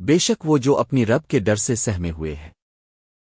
بے شک وہ جو اپنی رب کے ڈر سے سہمے ہوئے ہیں